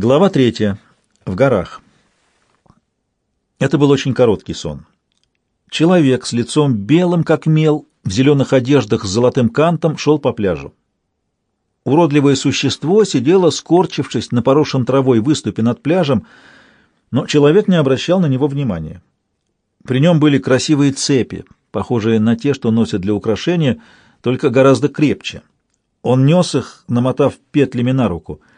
Глава третья. В горах. Это был очень короткий сон. Человек с лицом белым, как мел, в зеленых одеждах с золотым кантом шел по пляжу. Уродливое существо сидело, скорчившись на поросшем травой выступе над пляжем, но человек не обращал на него внимания. При нем были красивые цепи, похожие на те, что носят для украшения, только гораздо крепче. Он нес их, намотав петлями на руку —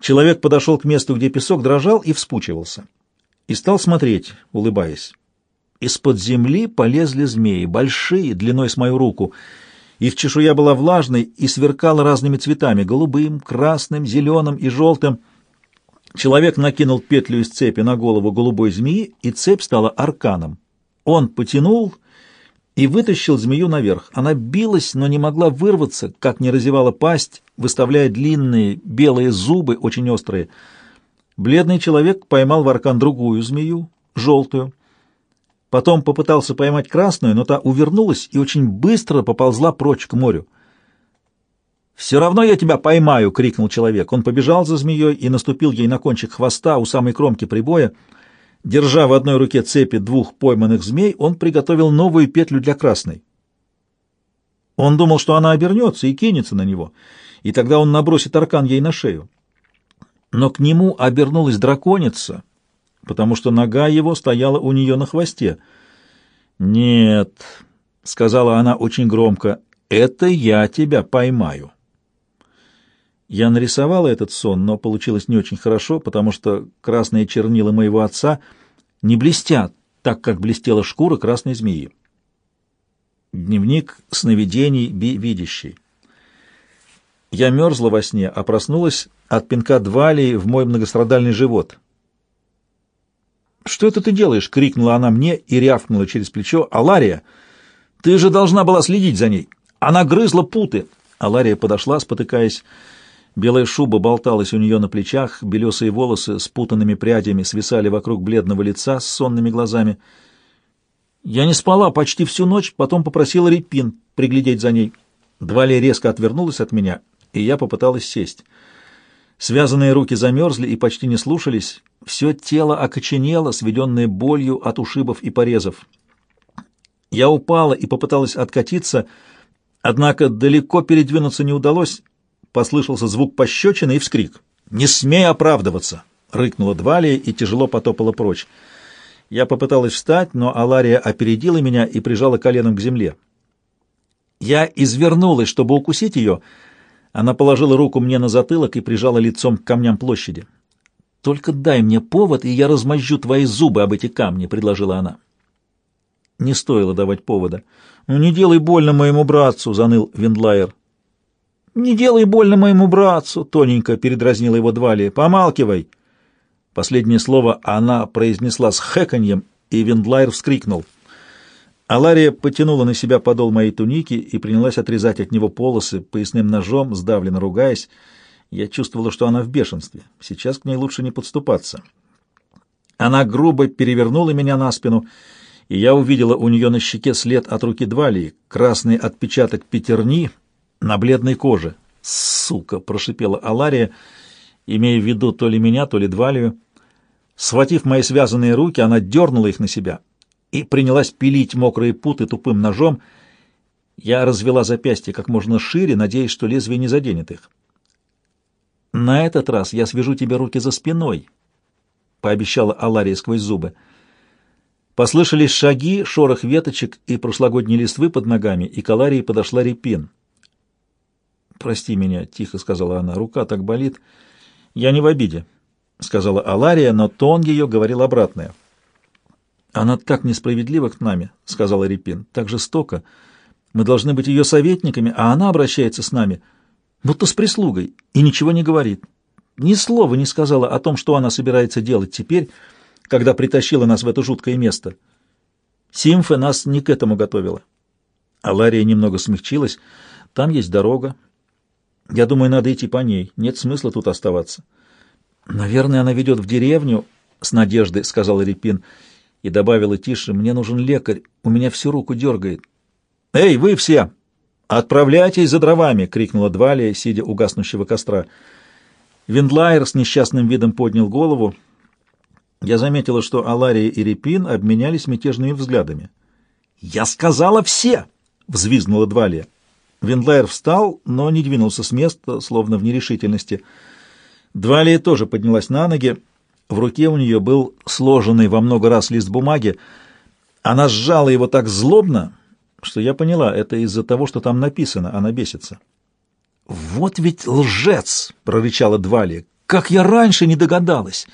Человек подошел к месту, где песок дрожал и вспучивался. И стал смотреть, улыбаясь. Из-под земли полезли змеи, большие, длиной с мою руку. Их чешуя была влажной и сверкала разными цветами — голубым, красным, зеленым и желтым. Человек накинул петлю из цепи на голову голубой змеи, и цепь стала арканом. Он потянул и вытащил змею наверх. Она билась, но не могла вырваться, как не разевала пасть, выставляя длинные белые зубы, очень острые. Бледный человек поймал в аркан другую змею, желтую. Потом попытался поймать красную, но та увернулась и очень быстро поползла прочь к морю. «Все равно я тебя поймаю!» — крикнул человек. Он побежал за змеей и наступил ей на кончик хвоста у самой кромки прибоя — Держа в одной руке цепи двух пойманных змей, он приготовил новую петлю для красной. Он думал, что она обернется и кинется на него, и тогда он набросит аркан ей на шею. Но к нему обернулась драконица, потому что нога его стояла у нее на хвосте. «Нет», — сказала она очень громко, — «это я тебя поймаю». Я нарисовала этот сон, но получилось не очень хорошо, потому что красные чернила моего отца не блестят, так как блестела шкура красной змеи. Дневник сновидений видящий. Я мерзла во сне, а проснулась от пинка двалии в мой многострадальный живот. «Что это ты делаешь?» — крикнула она мне и рявкнула через плечо. «Алария, ты же должна была следить за ней! Она грызла путы!» Алария подошла, спотыкаясь. Белая шуба болталась у нее на плечах, белесые волосы с путанными прядями свисали вокруг бледного лица с сонными глазами. Я не спала почти всю ночь, потом попросила Репин приглядеть за ней. Двалия резко отвернулась от меня, и я попыталась сесть. Связанные руки замерзли и почти не слушались, все тело окоченело, сведенное болью от ушибов и порезов. Я упала и попыталась откатиться, однако далеко передвинуться не удалось, послышался звук пощечины и вскрик. «Не смей оправдываться!» — рыкнула Двалия и тяжело потопала прочь. Я попыталась встать, но Алария опередила меня и прижала коленом к земле. Я извернулась, чтобы укусить ее. Она положила руку мне на затылок и прижала лицом к камням площади. «Только дай мне повод, и я размозжу твои зубы об эти камни», — предложила она. Не стоило давать повода. «Ну, не делай больно моему братцу», — заныл Виндлайер. «Не делай больно моему братцу!» — тоненько передразнила его Двали. «Помалкивай!» Последнее слово она произнесла с хэканьем, и Вендлайр вскрикнул. Алария потянула на себя подол моей туники и принялась отрезать от него полосы поясным ножом, сдавленно ругаясь. Я чувствовала, что она в бешенстве. Сейчас к ней лучше не подступаться. Она грубо перевернула меня на спину, и я увидела у нее на щеке след от руки Двалии, красный отпечаток пятерни — на бледной коже. «Сука!» — прошипела Алария, имея в виду то ли меня, то ли Двалию. Схватив мои связанные руки, она дернула их на себя и принялась пилить мокрые путы тупым ножом. Я развела запястье как можно шире, надеясь, что лезвие не заденет их. «На этот раз я свяжу тебе руки за спиной», — пообещала Алария сквозь зубы. Послышались шаги, шорох веточек и прошлогодние листвы под ногами, и к Аларии подошла Репин — «Прости меня», — тихо сказала она, — «рука так болит». «Я не в обиде», — сказала Алария, но тон ее говорил обратное. «Она так несправедлива к нами», — сказала Репин, — «так жестоко. Мы должны быть ее советниками, а она обращается с нами, будто с прислугой, и ничего не говорит. Ни слова не сказала о том, что она собирается делать теперь, когда притащила нас в это жуткое место. Симфа нас не к этому готовила». Алария немного смягчилась. «Там есть дорога, я думаю, надо идти по ней. Нет смысла тут оставаться. Наверное, она ведет в деревню, с надеждой сказал Репин и добавила тише: Мне нужен лекарь. У меня всю руку дергает. Эй, вы все! Отправляйтесь за дровами! крикнула Двалия, сидя у гаснущего костра. Виндлайер с несчастным видом поднял голову. Я заметила, что Алария и Репин обменялись мятежными взглядами. «Я сказала все!» — взвизгнула Двалия. Виндлайер встал, но не двинулся с места, словно в нерешительности. Двалия тоже поднялась на ноги. В руке у нее был сложенный во много раз лист бумаги. Она сжала его так злобно, что я поняла, это из-за того, что там написано, она бесится. «Вот ведь лжец!» — прорычала Двалия. «Как я раньше не догадалась!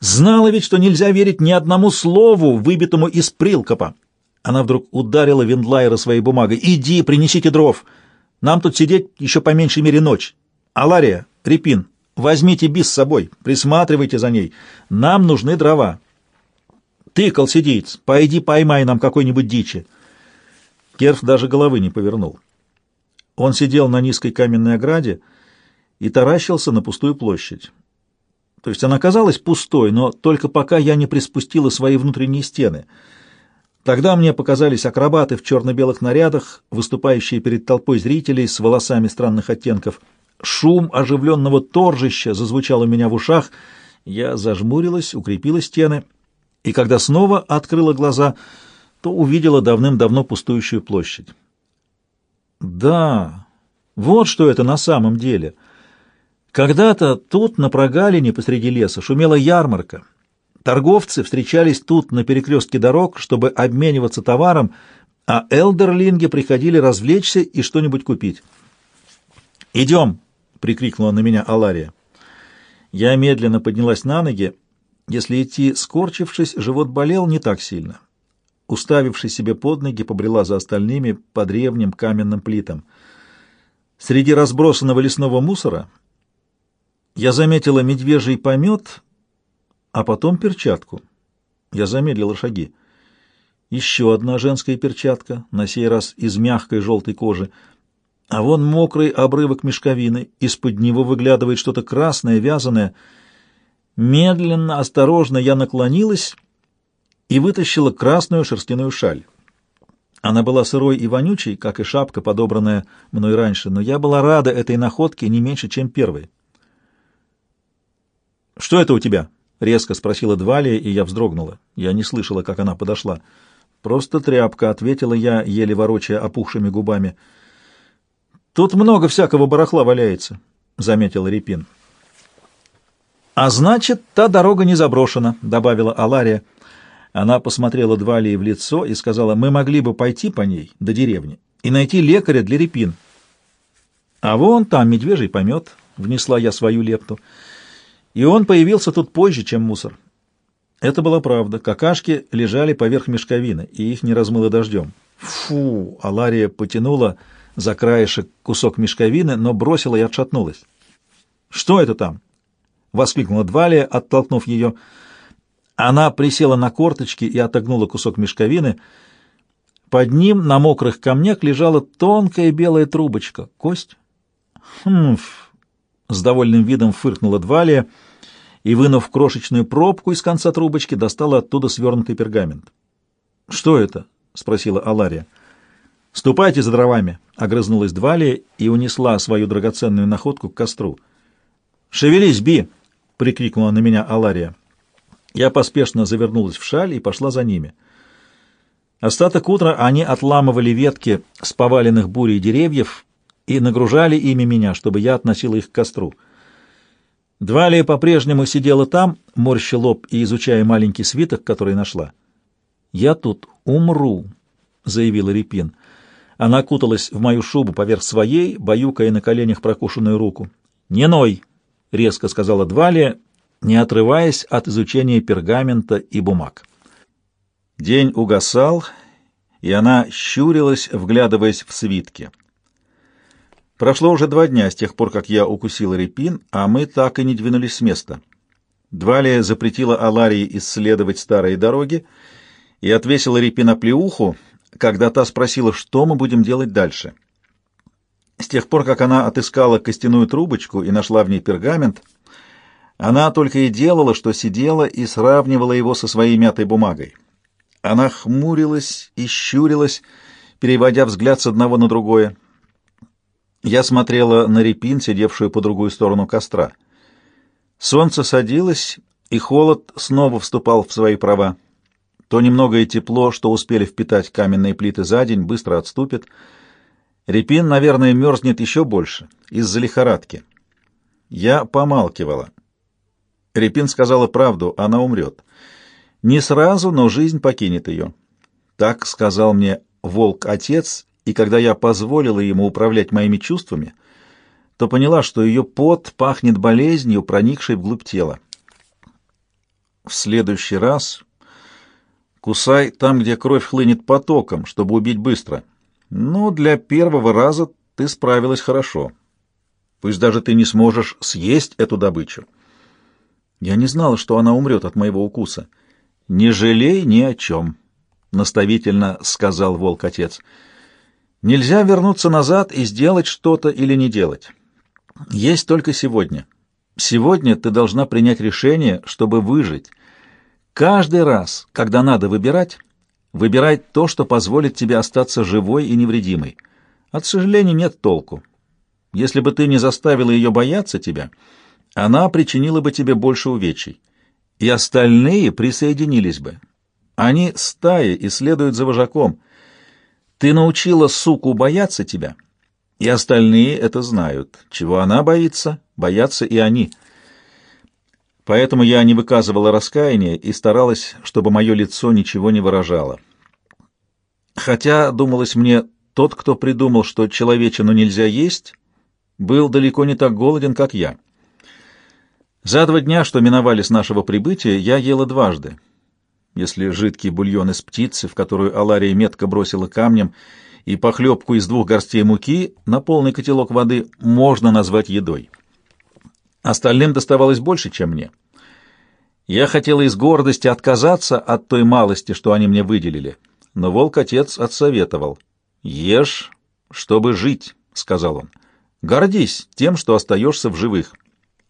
Знала ведь, что нельзя верить ни одному слову, выбитому из прилкопа!» Она вдруг ударила Виндлайера своей бумагой. «Иди, принесите дров! Нам тут сидеть еще по меньшей мере ночь! Алария, Репин, возьмите бис с собой, присматривайте за ней. Нам нужны дрова!» «Ты, колсидиец, пойди поймай нам какой-нибудь дичи!» Керф даже головы не повернул. Он сидел на низкой каменной ограде и таращился на пустую площадь. То есть она казалась пустой, но только пока я не приспустила свои внутренние стены — Тогда мне показались акробаты в черно-белых нарядах, выступающие перед толпой зрителей с волосами странных оттенков. Шум оживленного торжища зазвучал у меня в ушах. Я зажмурилась, укрепила стены, и когда снова открыла глаза, то увидела давным-давно пустующую площадь. Да, вот что это на самом деле. Когда-то тут, на прогалине посреди леса, шумела ярмарка — Торговцы встречались тут на перекрестке дорог, чтобы обмениваться товаром, а элдерлинги приходили развлечься и что-нибудь купить. «Идем!» — прикрикнула на меня Алария. Я медленно поднялась на ноги. Если идти скорчившись, живот болел не так сильно. Уставившись себе под ноги, побрела за остальными по древним каменным плитам. Среди разбросанного лесного мусора я заметила медвежий помет — а потом перчатку. Я замедлил шаги. Еще одна женская перчатка, на сей раз из мягкой желтой кожи. А вон мокрый обрывок мешковины, из-под него выглядывает что-то красное, вязаное. Медленно, осторожно я наклонилась и вытащила красную шерстяную шаль. Она была сырой и вонючей, как и шапка, подобранная мной раньше, но я была рада этой находке не меньше, чем первой. «Что это у тебя?» Резко спросила Двалия, и я вздрогнула. Я не слышала, как она подошла. «Просто тряпка», — ответила я, еле ворочая опухшими губами. «Тут много всякого барахла валяется», — заметил Репин. «А значит, та дорога не заброшена», — добавила Алария. Она посмотрела Двалии в лицо и сказала, «Мы могли бы пойти по ней до деревни и найти лекаря для Репин». «А вон там медвежий помет», — внесла я свою лепту. И он появился тут позже, чем мусор. Это была правда. Какашки лежали поверх мешковины, и их не размыло дождем. Фу! Алария потянула за краешек кусок мешковины, но бросила и отшатнулась. «Что это там?» — воскликнула Двалия, оттолкнув ее. Она присела на корточки и отогнула кусок мешковины. Под ним на мокрых камнях лежала тонкая белая трубочка. Кость? Хм, с довольным видом фыркнула Двалия и, вынув крошечную пробку из конца трубочки, достала оттуда свернутый пергамент. «Что это?» — спросила Алария. «Ступайте за дровами», — огрызнулась Двалия и унесла свою драгоценную находку к костру. «Шевелись, Би!» — прикрикнула на меня Алария. Я поспешно завернулась в шаль и пошла за ними. Остаток утра они отламывали ветки с поваленных бурей деревьев и нагружали ими меня, чтобы я относила их к костру. Двалия по-прежнему сидела там, морща лоб и изучая маленький свиток, который нашла. «Я тут умру», — заявила Репин. Она куталась в мою шубу поверх своей, баюкая на коленях прокушенную руку. «Не ной!» — резко сказала Двалия, не отрываясь от изучения пергамента и бумаг. День угасал, и она щурилась, вглядываясь в свитки. Прошло уже два дня с тех пор, как я укусила репин, а мы так и не двинулись с места. Двалия запретила Аларии исследовать старые дороги и отвесила репина плеуху, когда та спросила, что мы будем делать дальше. С тех пор, как она отыскала костяную трубочку и нашла в ней пергамент, она только и делала, что сидела и сравнивала его со своей мятой бумагой. Она хмурилась и щурилась, переводя взгляд с одного на другое. Я смотрела на репин, сидевшую по другую сторону костра. Солнце садилось, и холод снова вступал в свои права. То немногое тепло, что успели впитать каменные плиты за день, быстро отступит. Репин, наверное, мерзнет еще больше из-за лихорадки. Я помалкивала. Репин сказала правду, она умрет. Не сразу, но жизнь покинет ее. Так сказал мне волк-отец, и когда я позволила ему управлять моими чувствами, то поняла, что ее пот пахнет болезнью, проникшей вглубь тела. В следующий раз кусай там, где кровь хлынет потоком, чтобы убить быстро. Но для первого раза ты справилась хорошо. Пусть даже ты не сможешь съесть эту добычу. Я не знала, что она умрет от моего укуса. «Не жалей ни о чем», — наставительно сказал волк-отец. «Нельзя вернуться назад и сделать что-то или не делать. Есть только сегодня. Сегодня ты должна принять решение, чтобы выжить. Каждый раз, когда надо выбирать, выбирай то, что позволит тебе остаться живой и невредимой. От сожалений нет толку. Если бы ты не заставила ее бояться тебя, она причинила бы тебе больше увечий, и остальные присоединились бы. Они стаи и следуют за вожаком. Ты научила суку бояться тебя — и остальные это знают. Чего она боится, боятся и они. Поэтому я не выказывала раскаяния и старалась, чтобы мое лицо ничего не выражало. Хотя, думалось мне, тот, кто придумал, что человечину нельзя есть, был далеко не так голоден, как я. За два дня, что миновали с нашего прибытия, я ела дважды. Если жидкий бульон из птицы, в которую Алария метко бросила камнем, и похлебку из двух горстей муки на полный котелок воды можно назвать едой. Остальным доставалось больше, чем мне. Я хотела из гордости отказаться от той малости, что они мне выделили, но волк-отец отсоветовал. «Ешь, чтобы жить», — сказал он. «Гордись тем, что остаешься в живых».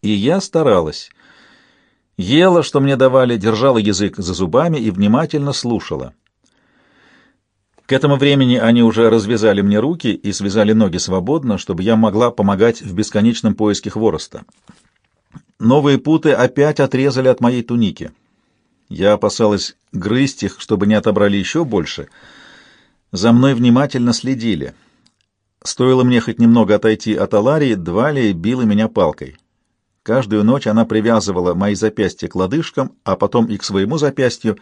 И я старалась. Ела, что мне давали, держала язык за зубами и внимательно слушала. К этому времени они уже развязали мне руки и связали ноги свободно, чтобы я могла помогать в бесконечном поиске хвороста. Новые путы опять отрезали от моей туники. Я опасалась грызть их, чтобы не отобрали еще больше. За мной внимательно следили. Стоило мне хоть немного отойти от Аларии, Двалия била меня палкой. Каждую ночь она привязывала мои запястья к лодыжкам, а потом и к своему запястью.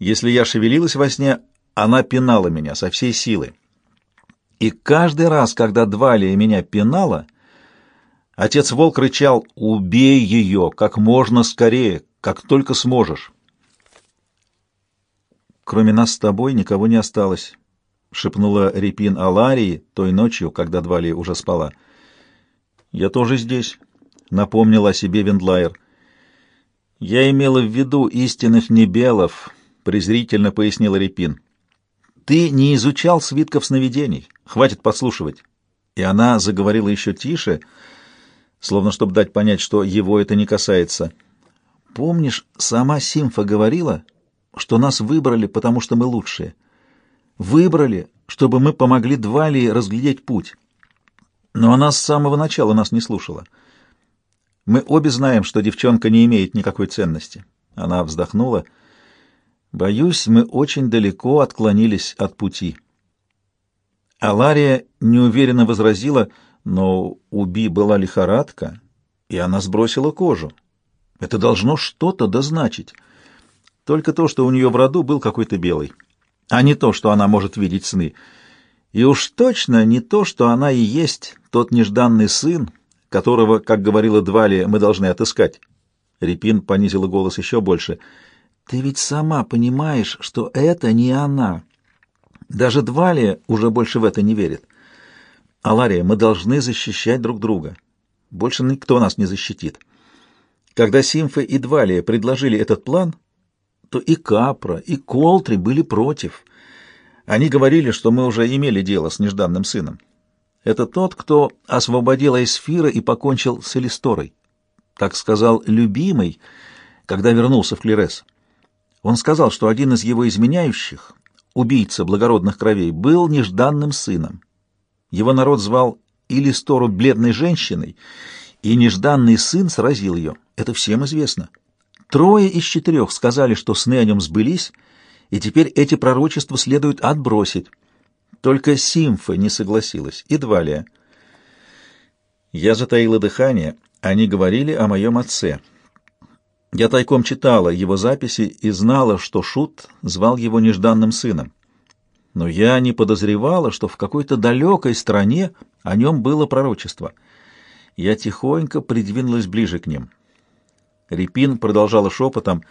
Если я шевелилась во сне, она пинала меня со всей силы. И каждый раз, когда Двалия меня пинала, отец Волк рычал «Убей ее как можно скорее, как только сможешь». «Кроме нас с тобой никого не осталось», — шепнула Репин Аларии той ночью, когда Двалия уже спала. «Я тоже здесь», — напомнил о себе Вендлайер. «Я имела в виду истинных небелов», — презрительно пояснила Репин. Ты не изучал свитков сновидений. Хватит подслушивать. И она заговорила еще тише, словно чтобы дать понять, что его это не касается. Помнишь, сама Симфа говорила, что нас выбрали, потому что мы лучшие. Выбрали, чтобы мы помогли Двалии разглядеть путь. Но она с самого начала нас не слушала. Мы обе знаем, что девчонка не имеет никакой ценности. Она вздохнула. Боюсь, мы очень далеко отклонились от пути. Алария неуверенно возразила, но у Би была лихорадка, и она сбросила кожу. Это должно что-то дозначить. Только то, что у нее в роду был какой-то белый, а не то, что она может видеть сны. И уж точно не то, что она и есть тот нежданный сын, которого, как говорила Двали, мы должны отыскать. Репин понизила голос еще больше — ты ведь сама понимаешь, что это не она. Даже Двалия уже больше в это не верит. Алария, мы должны защищать друг друга. Больше никто нас не защитит. Когда Симфа и Двалия предложили этот план, то и Капра, и Колтри были против. Они говорили, что мы уже имели дело с нежданным сыном. Это тот, кто освободил Айсфира и покончил с Элисторой. Так сказал любимый, когда вернулся в Клерес. Он сказал, что один из его изменяющих, убийца благородных кровей, был нежданным сыном. Его народ звал Илистору бледной женщиной, и нежданный сын сразил ее. это всем известно. Трое из четырех сказали, что сны о нем сбылись, и теперь эти пророчества следует отбросить. Только Симфа не согласилась, и Двалия. Я затаила дыхание, они говорили о моем отце. Я тайком читала его записи и знала, что Шут звал его нежданным сыном. Но я не подозревала, что в какой-то далекой стране о нем было пророчество. Я тихонько придвинулась ближе к ним. Репин продолжала шепотом.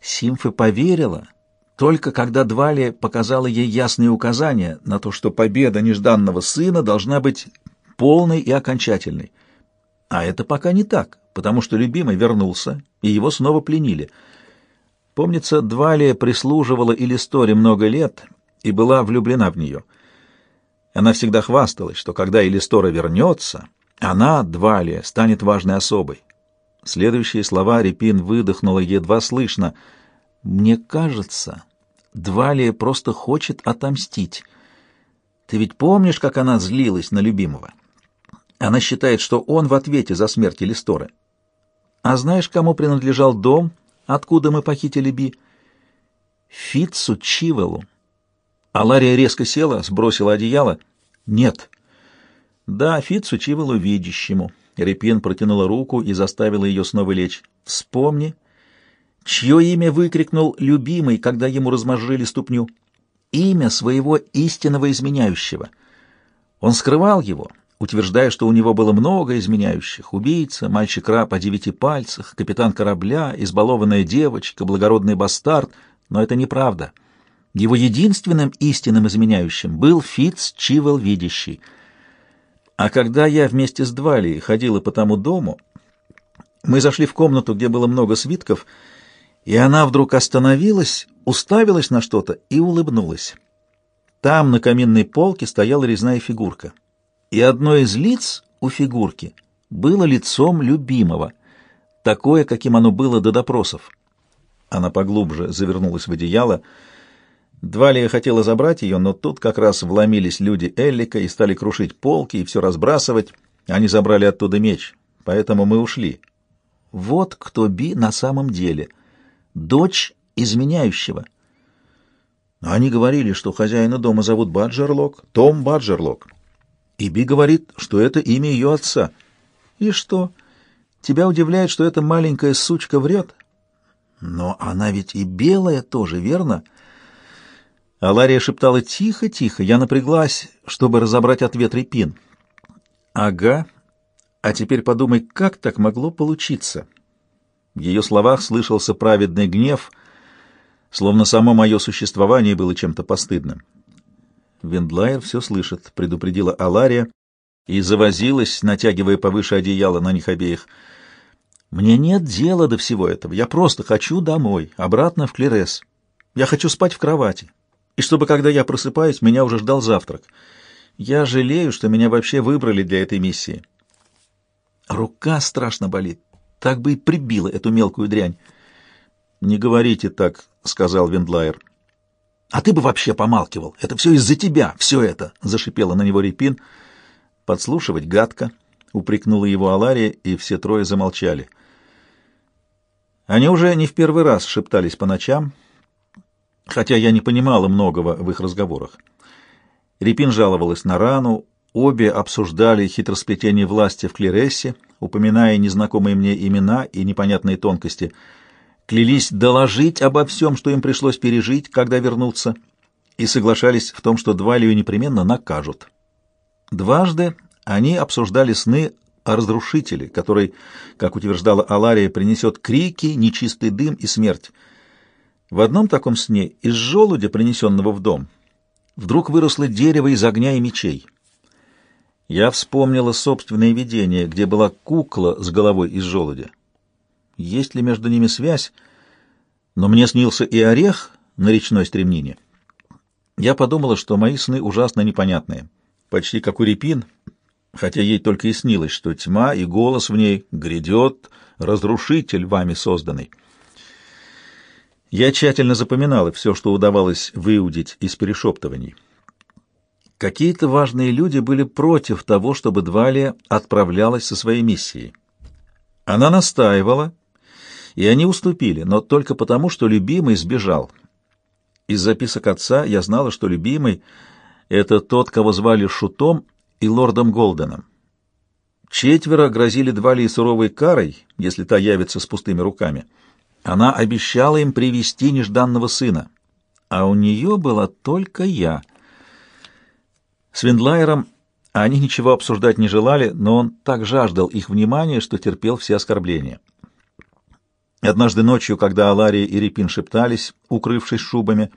Симфа поверила, только когда Двали показала ей ясные указания на то, что победа нежданного сына должна быть полной и окончательной. А это пока не так, потому что любимый вернулся, и его снова пленили. Помнится, Двалия прислуживала Илисторе много лет и была влюблена в нее. Она всегда хвасталась, что когда Илистора вернется, она, Двалия, станет важной особой. Следующие слова Репин выдохнула едва слышно. «Мне кажется, Двалия просто хочет отомстить. Ты ведь помнишь, как она злилась на любимого? Она считает, что он в ответе за смерть Элисторы. А знаешь, кому принадлежал дом, откуда мы похитили Би? Фитцу Чивелу. Алария резко села, сбросила одеяло. Нет. Да, Фитцу Чивелу видящему. Репин протянула руку и заставила ее снова лечь. Вспомни, чье имя выкрикнул любимый, когда ему размозжили ступню. Имя своего истинного изменяющего. Он скрывал его, утверждая, что у него было много изменяющих. Убийца, мальчик-раб о девяти пальцах, капитан корабля, избалованная девочка, благородный бастард. Но это неправда. Его единственным истинным изменяющим был Фитц Чивел Видящий. А когда я вместе с Двалией ходила по тому дому, мы зашли в комнату, где было много свитков, и она вдруг остановилась, уставилась на что-то и улыбнулась. Там на каминной полке стояла резная фигурка и одно из лиц у фигурки было лицом любимого, такое, каким оно было до допросов. Она поглубже завернулась в одеяло. Двалия хотела забрать ее, но тут как раз вломились люди Эллика и стали крушить полки и все разбрасывать. Они забрали оттуда меч, поэтому мы ушли. Вот кто Би на самом деле. Дочь изменяющего. Они говорили, что хозяина дома зовут Баджерлок, Том Баджерлок. Иби говорит, что это имя ее отца. И что? Тебя удивляет, что эта маленькая сучка врет? Но она ведь и белая тоже, верно? Алария шептала тихо-тихо. Я напряглась, чтобы разобрать ответ Репин. Ага. А теперь подумай, как так могло получиться? В ее словах слышался праведный гнев, словно само мое существование было чем-то постыдным. Вендлайер все слышит, предупредила Алария и завозилась, натягивая повыше одеяло на них обеих. Мне нет дела до всего этого. Я просто хочу домой, обратно в Клерес. Я хочу спать в кровати. И чтобы, когда я просыпаюсь, меня уже ждал завтрак. Я жалею, что меня вообще выбрали для этой миссии. Рука страшно болит. Так бы и прибила эту мелкую дрянь. «Не говорите так», — сказал Вендлайер. А ты бы вообще помалкивал. Это все из-за тебя, все это, — зашипела на него Репин. Подслушивать гадко, — упрекнула его Алария, и все трое замолчали. Они уже не в первый раз шептались по ночам, хотя я не понимала многого в их разговорах. Репин жаловалась на рану, обе обсуждали хитросплетение власти в Клерессе, упоминая незнакомые мне имена и непонятные тонкости — клялись доложить обо всем, что им пришлось пережить, когда вернутся, и соглашались в том, что Двалию непременно накажут. Дважды они обсуждали сны о разрушителе, который, как утверждала Алария, принесет крики, нечистый дым и смерть. В одном таком сне из желудя, принесенного в дом, вдруг выросло дерево из огня и мечей. Я вспомнила собственное видение, где была кукла с головой из желудя есть ли между ними связь, но мне снился и орех на речной стремнине. Я подумала, что мои сны ужасно непонятные, почти как у репин, хотя ей только и снилось, что тьма и голос в ней грядет, разрушитель вами созданный. Я тщательно запоминала все, что удавалось выудить из перешептываний. Какие-то важные люди были против того, чтобы Двалия отправлялась со своей миссией. Она настаивала, и они уступили, но только потому, что любимый сбежал. Из записок отца я знала, что любимый — это тот, кого звали Шутом и лордом Голденом. Четверо грозили Двали суровой карой, если та явится с пустыми руками. Она обещала им привести нежданного сына, а у нее была только я. С Виндлайером они ничего обсуждать не желали, но он так жаждал их внимания, что терпел все оскорбления. Однажды ночью, когда Алария и Репин шептались, укрывшись шубами,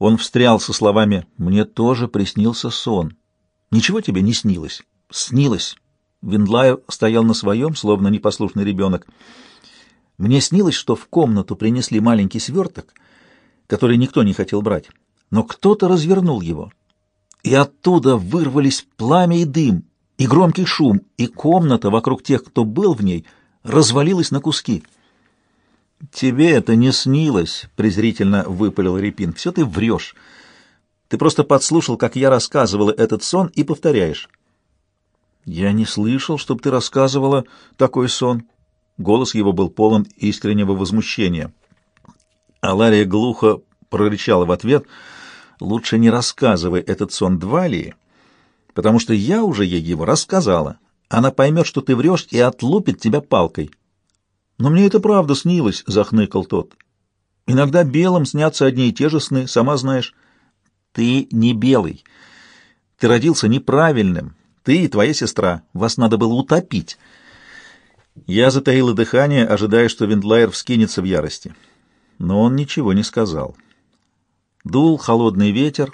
он встрял со словами «Мне тоже приснился сон». «Ничего тебе не снилось?» «Снилось». Виндлайер стоял на своем, словно непослушный ребенок. «Мне снилось, что в комнату принесли маленький сверток, который никто не хотел брать, но кто-то развернул его, и оттуда вырвались пламя и дым, и громкий шум, и комната вокруг тех, кто был в ней, развалилась на куски». «Тебе это не снилось», — презрительно выпалил Репин. «Все ты врешь. Ты просто подслушал, как я рассказывала этот сон, и повторяешь». «Я не слышал, чтобы ты рассказывала такой сон». Голос его был полон искреннего возмущения. Алария глухо прорычала в ответ, «Лучше не рассказывай этот сон Двалии, потому что я уже ей его рассказала. Она поймет, что ты врешь, и отлупит тебя палкой». «Но мне это правда снилось», — захныкал тот. «Иногда белым снятся одни и те же сны, сама знаешь». «Ты не белый. Ты родился неправильным. Ты и твоя сестра. Вас надо было утопить». Я затаила дыхание, ожидая, что Виндлайер вскинется в ярости. Но он ничего не сказал. Дул холодный ветер,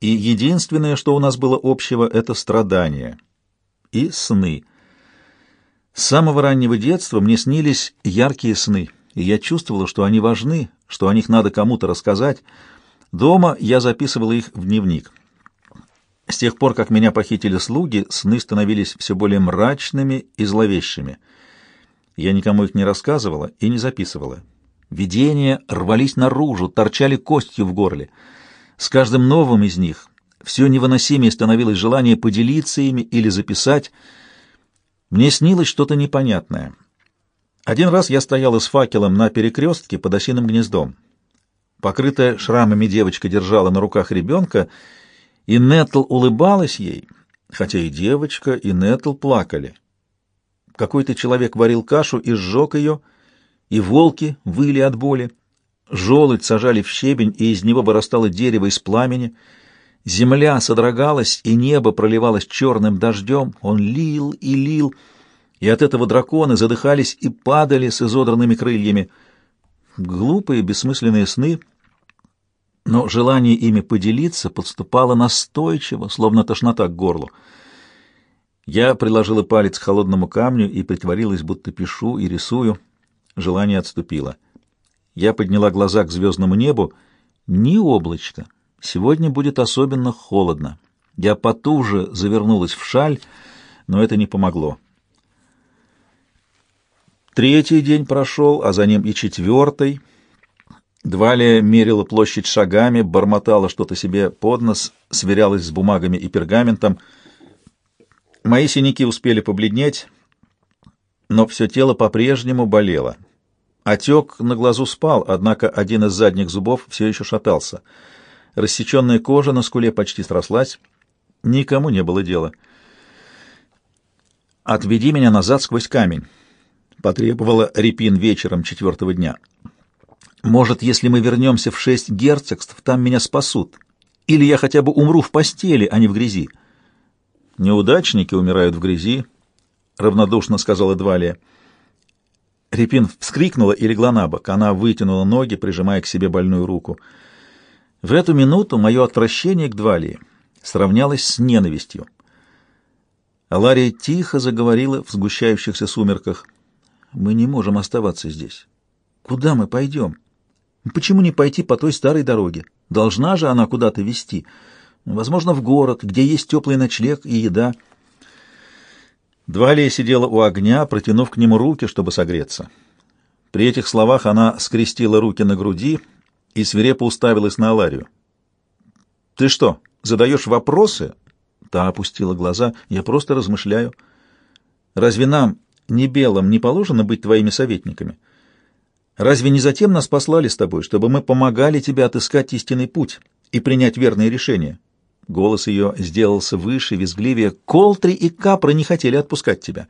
и единственное, что у нас было общего, — это страдания и сны — с самого раннего детства мне снились яркие сны, и я чувствовала, что они важны, что о них надо кому-то рассказать. Дома я записывала их в дневник. С тех пор, как меня похитили слуги, сны становились все более мрачными и зловещими. Я никому их не рассказывала и не записывала. Видения рвались наружу, торчали костью в горле. С каждым новым из них все невыносимее становилось желание поделиться ими или записать — мне снилось что-то непонятное. Один раз я стояла с факелом на перекрестке под осиным гнездом. Покрытая шрамами девочка держала на руках ребенка, и Нетл улыбалась ей, хотя и девочка, и Нетл плакали. Какой-то человек варил кашу и сжег ее, и волки выли от боли. Желудь сажали в щебень, и из него вырастало дерево из пламени — Земля содрогалась, и небо проливалось черным дождем. Он лил и лил, и от этого драконы задыхались и падали с изодранными крыльями. Глупые, бессмысленные сны, но желание ими поделиться подступало настойчиво, словно тошнота к горлу. Я приложила палец к холодному камню и притворилась, будто пишу и рисую. Желание отступило. Я подняла глаза к звездному небу. Ни облачка. Сегодня будет особенно холодно. Я потуже завернулась в шаль, но это не помогло. Третий день прошел, а за ним и четвертый. Двалия мерила площадь шагами, бормотала что-то себе под нос, сверялась с бумагами и пергаментом. Мои синяки успели побледнеть, но все тело по-прежнему болело. Отек на глазу спал, однако один из задних зубов все еще шатался — Рассеченная кожа на скуле почти срослась. Никому не было дела. «Отведи меня назад сквозь камень», — потребовала Репин вечером четвертого дня. «Может, если мы вернемся в шесть герцогств, там меня спасут. Или я хотя бы умру в постели, а не в грязи». «Неудачники умирают в грязи», — равнодушно сказала Двалия. Репин вскрикнула и легла на бок. Она вытянула ноги, прижимая к себе больную руку — в эту минуту мое отвращение к Двалии сравнялось с ненавистью. Алария тихо заговорила в сгущающихся сумерках. «Мы не можем оставаться здесь. Куда мы пойдем? Почему не пойти по той старой дороге? Должна же она куда-то вести. Возможно, в город, где есть теплый ночлег и еда». Двалия сидела у огня, протянув к нему руки, чтобы согреться. При этих словах она скрестила руки на груди — и свирепо уставилась на Аларию. «Ты что, задаешь вопросы?» Та опустила глаза. «Я просто размышляю. Разве нам не белым не положено быть твоими советниками? Разве не затем нас послали с тобой, чтобы мы помогали тебе отыскать истинный путь и принять верные решения?» Голос ее сделался выше, визгливее. «Колтри и Капра не хотели отпускать тебя.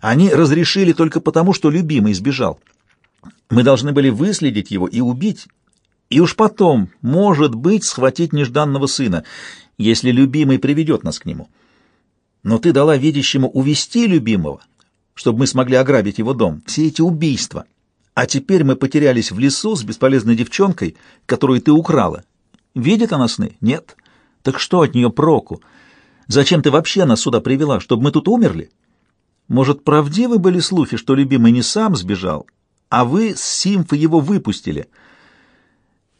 Они разрешили только потому, что любимый сбежал. Мы должны были выследить его и убить, и уж потом, может быть, схватить нежданного сына, если любимый приведет нас к нему. Но ты дала видящему увести любимого, чтобы мы смогли ограбить его дом. Все эти убийства. А теперь мы потерялись в лесу с бесполезной девчонкой, которую ты украла. Видит она сны? Нет. Так что от нее проку? Зачем ты вообще нас сюда привела, чтобы мы тут умерли? Может, правдивы были слухи, что любимый не сам сбежал, а вы с Симфы его выпустили?»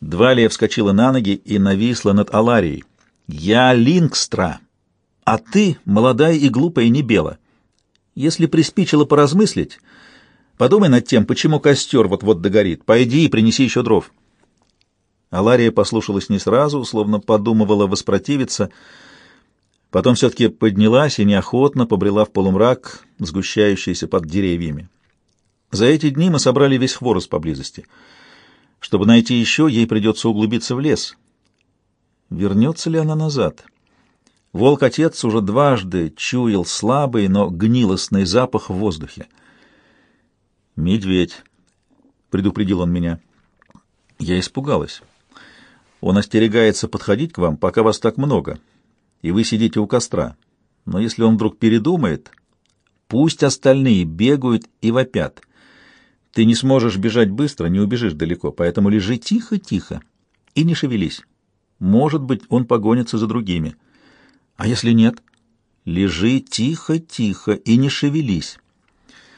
Двалия вскочила на ноги и нависла над Аларией. «Я Лингстра, а ты молодая и глупая Небела. Если приспичило поразмыслить, подумай над тем, почему костер вот-вот догорит. Пойди и принеси еще дров». Алария послушалась не сразу, словно подумывала воспротивиться, потом все-таки поднялась и неохотно побрела в полумрак, сгущающийся под деревьями. За эти дни мы собрали весь хворост поблизости. Чтобы найти еще, ей придется углубиться в лес. Вернется ли она назад? Волк-отец уже дважды чуял слабый, но гнилостный запах в воздухе. «Медведь», — предупредил он меня. Я испугалась. Он остерегается подходить к вам, пока вас так много, и вы сидите у костра. Но если он вдруг передумает, пусть остальные бегают и вопят. Ты не сможешь бежать быстро, не убежишь далеко, поэтому лежи тихо-тихо и не шевелись. Может быть, он погонится за другими. А если нет? Лежи тихо-тихо и не шевелись.